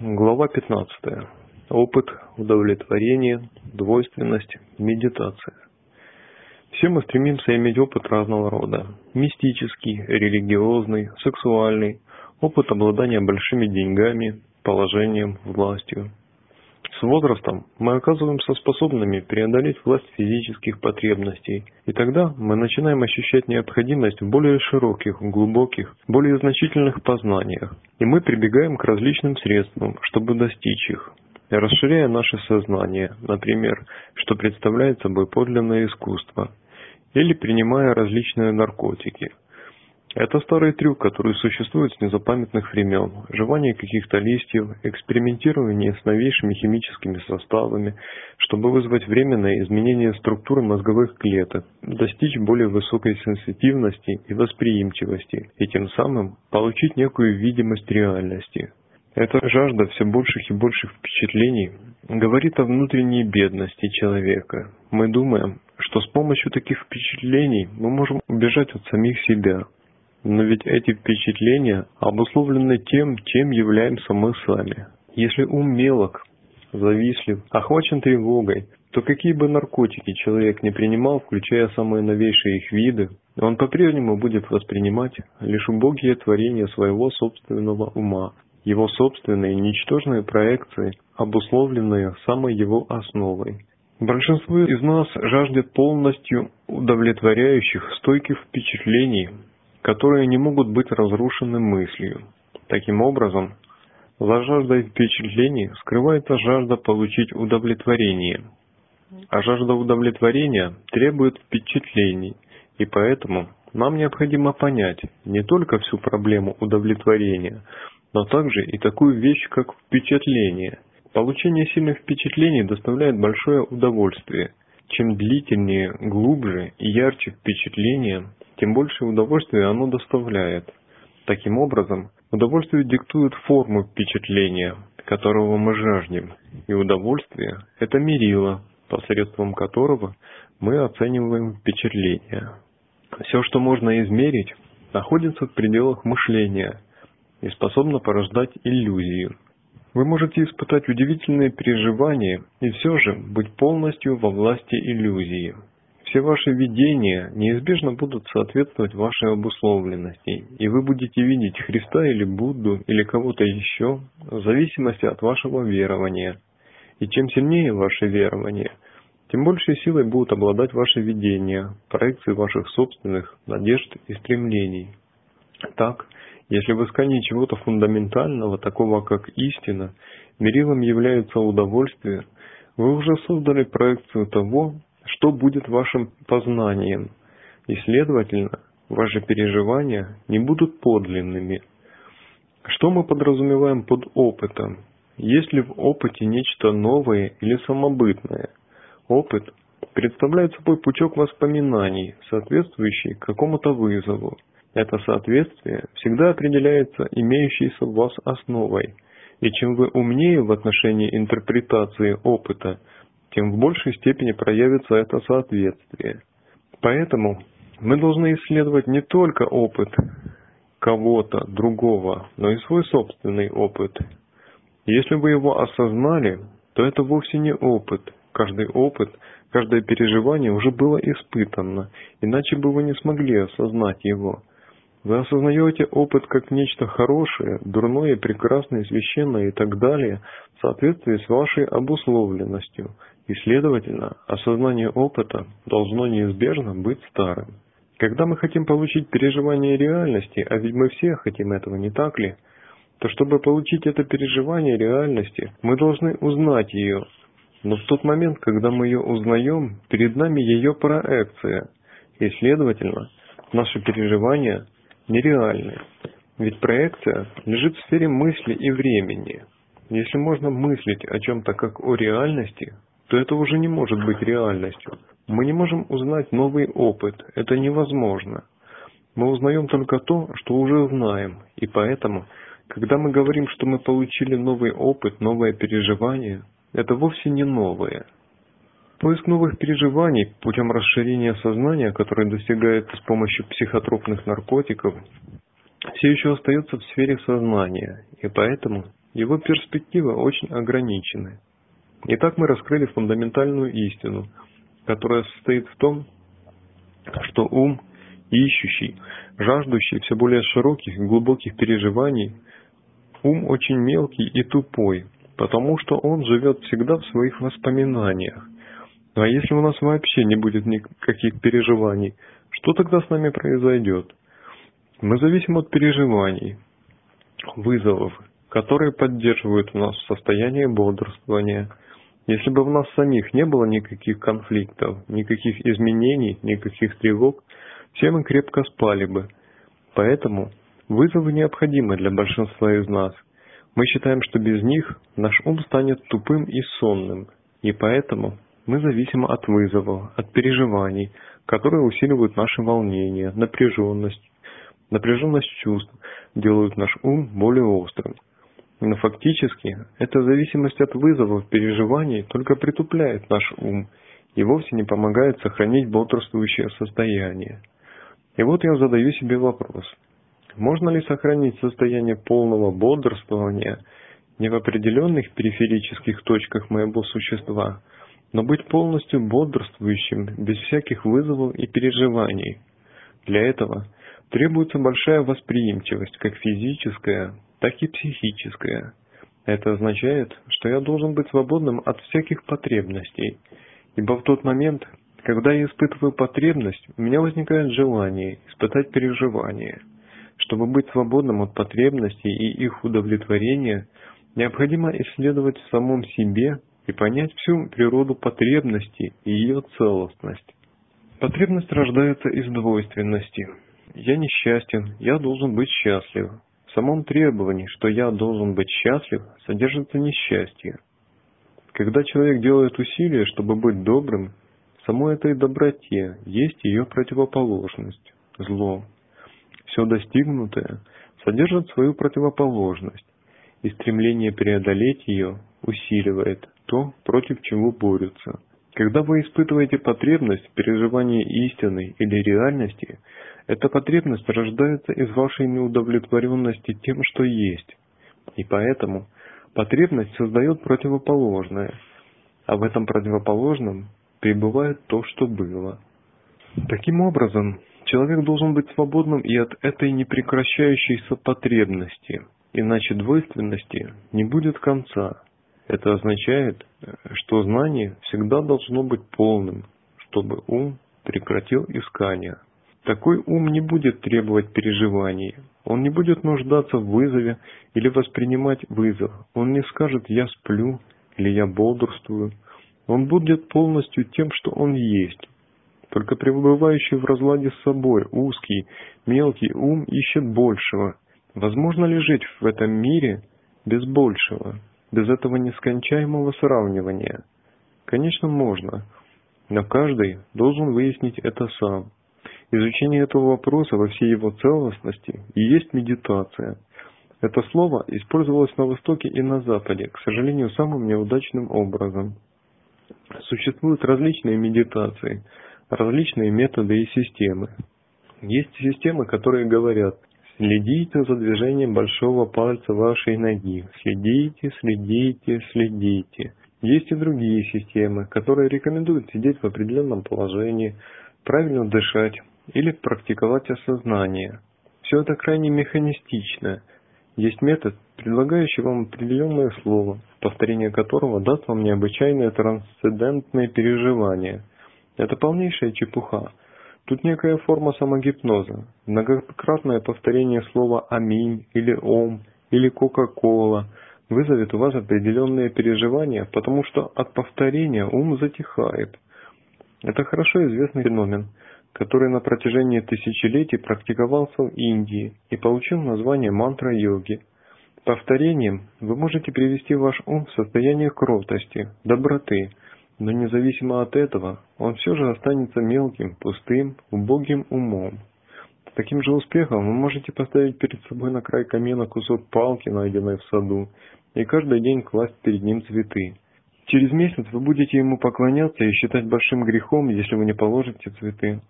Глава 15. Опыт, удовлетворение, двойственность, медитация. Все мы стремимся иметь опыт разного рода. Мистический, религиозный, сексуальный, опыт обладания большими деньгами, положением, властью. С возрастом мы оказываемся способными преодолеть власть физических потребностей, и тогда мы начинаем ощущать необходимость в более широких, глубоких, более значительных познаниях, и мы прибегаем к различным средствам, чтобы достичь их, расширяя наше сознание, например, что представляет собой подлинное искусство, или принимая различные наркотики – это старый трюк, который существует с незапамятных времен. Жевание каких-то листьев, экспериментирование с новейшими химическими составами, чтобы вызвать временное изменение структуры мозговых клеток, достичь более высокой сенситивности и восприимчивости, и тем самым получить некую видимость реальности. Эта жажда все больших и больших впечатлений говорит о внутренней бедности человека. Мы думаем, что с помощью таких впечатлений мы можем убежать от самих себя, но ведь эти впечатления обусловлены тем, чем являемся мы сами. Если ум мелок, завистлив, охвачен тревогой, то какие бы наркотики человек не принимал, включая самые новейшие их виды, он по-прежнему будет воспринимать лишь убогие творения своего собственного ума, его собственные ничтожные проекции, обусловленные самой его основой. Большинство из нас жаждет полностью удовлетворяющих, стойких впечатлений, которые не могут быть разрушены мыслью. Таким образом, за жаждой впечатлений скрывается жажда получить удовлетворение, а жажда удовлетворения требует впечатлений, и поэтому нам необходимо понять не только всю проблему удовлетворения, но также и такую вещь, как впечатление. Получение сильных впечатлений доставляет большое удовольствие. Чем длительнее, глубже и ярче впечатление, тем больше удовольствия оно доставляет. Таким образом, удовольствие диктует форму впечатления, которого мы жаждем, и удовольствие – это мерило, посредством которого мы оцениваем впечатление. Все, что можно измерить, находится в пределах мышления и способно порождать иллюзию. Вы можете испытать удивительные переживания и все же быть полностью во власти иллюзии. Все ваши видения неизбежно будут соответствовать вашей обусловленности, и вы будете видеть Христа или Будду или кого-то еще в зависимости от вашего верования. И чем сильнее ваше верование, тем большей силой будут обладать ваши видения, проекции ваших собственных надежд и стремлений. Так, если в искании чего-то фундаментального, такого как истина, мерилом является удовольствие, вы уже создали проекцию того, что будет вашим познанием, и, следовательно, ваши переживания не будут подлинными. Что мы подразумеваем под опытом? Есть ли в опыте нечто новое или самобытное? Опыт представляет собой пучок воспоминаний, соответствующий какому-то вызову. Это соответствие всегда определяется имеющейся в вас основой. И чем вы умнее в отношении интерпретации опыта – тем в большей степени проявится это соответствие. Поэтому мы должны исследовать не только опыт кого-то другого, но и свой собственный опыт. Если вы его осознали, то это вовсе не опыт. Каждый опыт, каждое переживание уже было испытано, иначе бы вы не смогли осознать его. Вы осознаете опыт как нечто хорошее, дурное, прекрасное, священное и так далее в соответствии с вашей обусловленностью, и, следовательно, осознание опыта должно неизбежно быть старым. Когда мы хотим получить переживание реальности, а ведь мы все хотим этого, не так ли, то чтобы получить это переживание реальности, мы должны узнать ее. Но в тот момент, когда мы ее узнаем, перед нами ее проекция, и, следовательно, наши переживания нереальны. Ведь проекция лежит в сфере мысли и времени. Если можно мыслить о чем-то как о реальности, то это уже не может быть реальностью. Мы не можем узнать новый опыт, это невозможно. Мы узнаем только то, что уже знаем, и поэтому, когда мы говорим, что мы получили новый опыт, новое переживание, это вовсе не новое. Поиск новых переживаний путем расширения сознания, которое достигается с помощью психотропных наркотиков, все еще остается в сфере сознания, и поэтому его перспективы очень ограничены. Итак, мы раскрыли фундаментальную истину, которая состоит в том, что ум, ищущий, жаждущий все более широких и глубоких переживаний, ум очень мелкий и тупой, потому что он живет всегда в своих воспоминаниях. А если у нас вообще не будет никаких переживаний, что тогда с нами произойдет? Мы зависим от переживаний, вызовов, которые поддерживают у нас состояние бодрствования. Если бы в нас самих не было никаких конфликтов, никаких изменений, никаких тревог, все мы крепко спали бы. Поэтому вызовы необходимы для большинства из нас. Мы считаем, что без них наш ум станет тупым и сонным, и поэтому мы зависим от вызовов, от переживаний, которые усиливают наши волнения, напряженность, напряженность чувств, делают наш ум более острым. Но фактически эта зависимость от вызовов, переживаний только притупляет наш ум и вовсе не помогает сохранить бодрствующее состояние. И вот я задаю себе вопрос. Можно ли сохранить состояние полного бодрствования не в определенных периферических точках моего существа, но быть полностью бодрствующим, без всяких вызовов и переживаний? Для этого требуется большая восприимчивость, как физическая, так и психическая. Это означает, что я должен быть свободным от всяких потребностей, ибо в тот момент, когда я испытываю потребность, у меня возникает желание испытать переживание. Чтобы быть свободным от потребностей и их удовлетворения, необходимо исследовать в самом себе и понять всю природу потребности и ее целостность. Потребность рождается из двойственности. Я несчастен, я должен быть счастлив. В самом требовании, что я должен быть счастлив, содержится несчастье. Когда человек делает усилия, чтобы быть добрым, самой этой доброте есть ее противоположность – зло. Все достигнутое содержит свою противоположность, и стремление преодолеть ее усиливает то, против чего борются. Когда вы испытываете потребность в переживании истины или реальности, эта потребность рождается из вашей неудовлетворенности тем, что есть. И поэтому потребность создает противоположное, а в этом противоположном пребывает то, что было. Таким образом, человек должен быть свободным и от этой непрекращающейся потребности, иначе двойственности не будет конца. Это означает, что знание всегда должно быть полным, чтобы ум прекратил искание. Такой ум не будет требовать переживаний, он не будет нуждаться в вызове или воспринимать вызов. Он не скажет «я сплю» или «я бодрствую». Он будет полностью тем, что он есть. Только пребывающий в разладе с собой, узкий, мелкий ум ищет большего. Возможно ли жить в этом мире без большего, без этого нескончаемого сравнивания? Конечно, можно, но каждый должен выяснить это сам. Изучение этого вопроса во всей его целостности и есть медитация. Это слово использовалось на Востоке и на Западе, к сожалению, самым неудачным образом. Существуют различные медитации, различные методы и системы. Есть системы, которые говорят, следите за движением большого пальца вашей ноги, следите, следите, следите. Есть и другие системы, которые рекомендуют сидеть в определенном положении, правильно дышать, или практиковать осознание. Все это крайне механистично. Есть метод, предлагающий вам определенное слово, повторение которого даст вам необычайное трансцендентное переживание. Это полнейшая чепуха. Тут некая форма самогипноза, многократное повторение слова «Аминь» или «Ом» или «Кока-кола» вызовет у вас определенные переживания, потому что от повторения ум затихает. Это хорошо известный феномен – который на протяжении тысячелетий практиковался в Индии и получил название мантра йоги. Повторением вы можете привести ваш ум в состояние кротости, доброты, но независимо от этого, он все же останется мелким, пустым, убогим умом. С таким же успехом вы можете поставить перед собой на край камина кусок палки, найденной в саду, и каждый день класть перед ним цветы. Через месяц вы будете ему поклоняться и считать большим грехом, если вы не положите цветы.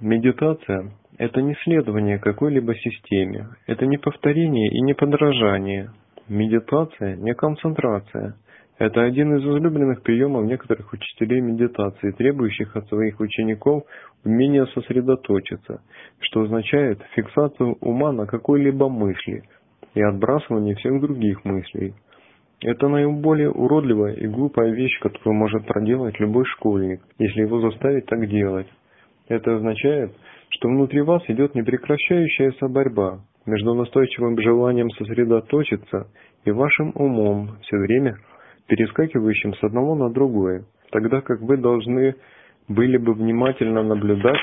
Медитация – это не следование какой-либо системе, это не повторение и не подражание. Медитация не концентрация. Это один из излюбленных приемов некоторых учителей медитации, требующих от своих учеников умения сосредоточиться, что означает фиксацию ума на какой-либо мысли и отбрасывание всех других мыслей. Это наиболее уродливая и глупая вещь, которую может проделать любой школьник, если его заставить так делать. Это означает, что внутри вас идет непрекращающаяся борьба между настойчивым желанием сосредоточиться и вашим умом, все время перескакивающим с одного на другое, тогда как вы должны были бы внимательно наблюдать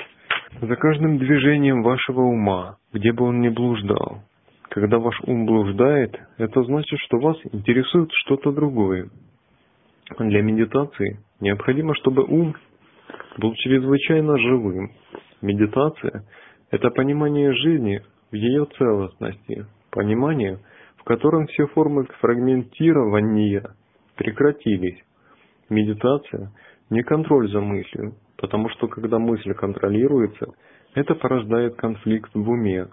за каждым движением вашего ума, где бы он ни блуждал. Когда ваш ум блуждает, это значит, что вас интересует что-то другое. Для медитации необходимо, чтобы ум был чрезвычайно живым. Медитация – это понимание жизни в ее целостности, понимание, в котором все формы фрагментирования прекратились. Медитация – не контроль за мыслью, потому что когда мысль контролируется, это порождает конфликт в уме.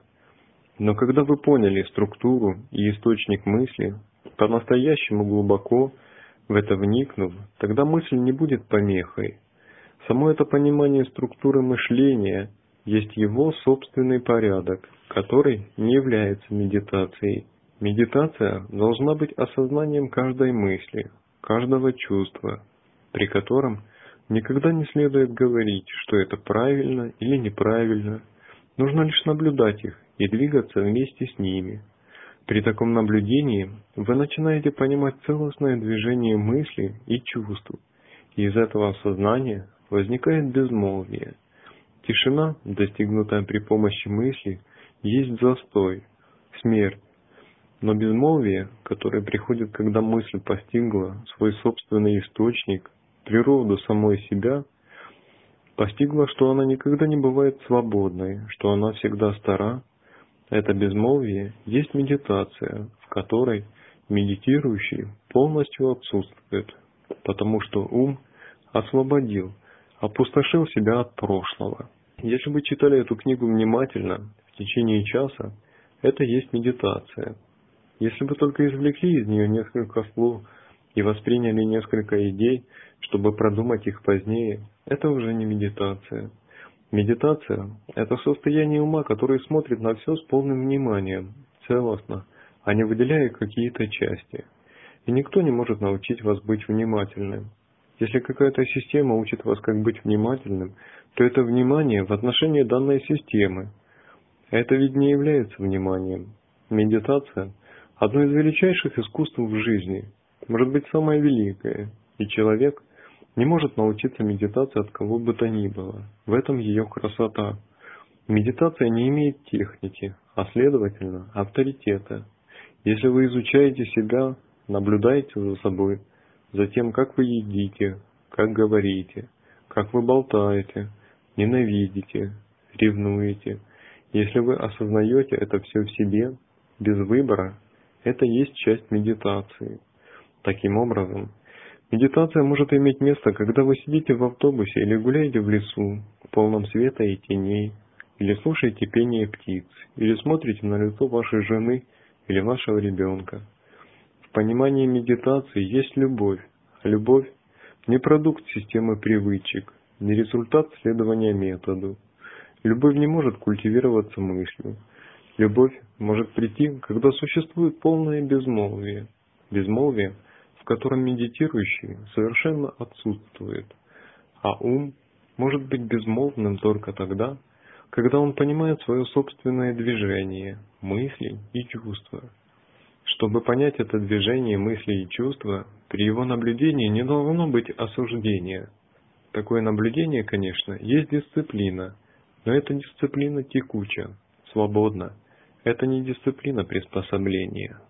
Но когда вы поняли структуру и источник мысли, по-настоящему глубоко в это вникнув, тогда мысль не будет помехой, Само это понимание структуры мышления есть его собственный порядок, который не является медитацией. Медитация должна быть осознанием каждой мысли, каждого чувства, при котором никогда не следует говорить, что это правильно или неправильно. Нужно лишь наблюдать их и двигаться вместе с ними. При таком наблюдении вы начинаете понимать целостное движение мысли и чувств, и из этого осознания возникает безмолвие. Тишина, достигнутая при помощи мысли, есть застой, смерть. Но безмолвие, которое приходит, когда мысль постигла свой собственный источник, природу самой себя, постигла, что она никогда не бывает свободной, что она всегда стара, это безмолвие есть медитация, в которой медитирующий полностью отсутствует, потому что ум освободил опустошил себя от прошлого. Если вы читали эту книгу внимательно, в течение часа, это есть медитация. Если вы только извлекли из нее несколько слов и восприняли несколько идей, чтобы продумать их позднее, это уже не медитация. Медитация – это состояние ума, который смотрит на все с полным вниманием, целостно, а не выделяя какие-то части. И никто не может научить вас быть внимательным. Если какая-то система учит вас, как быть внимательным, то это внимание в отношении данной системы. Это ведь не является вниманием. Медитация – одно из величайших искусств в жизни, может быть самое великое, и человек не может научиться медитации от кого бы то ни было. В этом ее красота. Медитация не имеет техники, а следовательно авторитета. Если вы изучаете себя, наблюдаете за собой – затем как вы едите, как говорите, как вы болтаете, ненавидите, ревнуете. Если вы осознаете это все в себе, без выбора, это есть часть медитации. Таким образом, медитация может иметь место, когда вы сидите в автобусе или гуляете в лесу, в полном света и теней, или слушаете пение птиц, или смотрите на лицо вашей жены или вашего ребенка – понимании медитации есть любовь. любовь не продукт системы привычек, не результат следования методу. Любовь не может культивироваться мыслью. Любовь может прийти, когда существует полное безмолвие. Безмолвие, в котором медитирующий совершенно отсутствует. А ум может быть безмолвным только тогда, когда он понимает свое собственное движение, мысли и чувства. Чтобы понять это движение мысли и чувства, при его наблюдении не должно быть осуждения. Такое наблюдение, конечно, есть дисциплина, но эта дисциплина текуча, свободна. Это не дисциплина приспособления.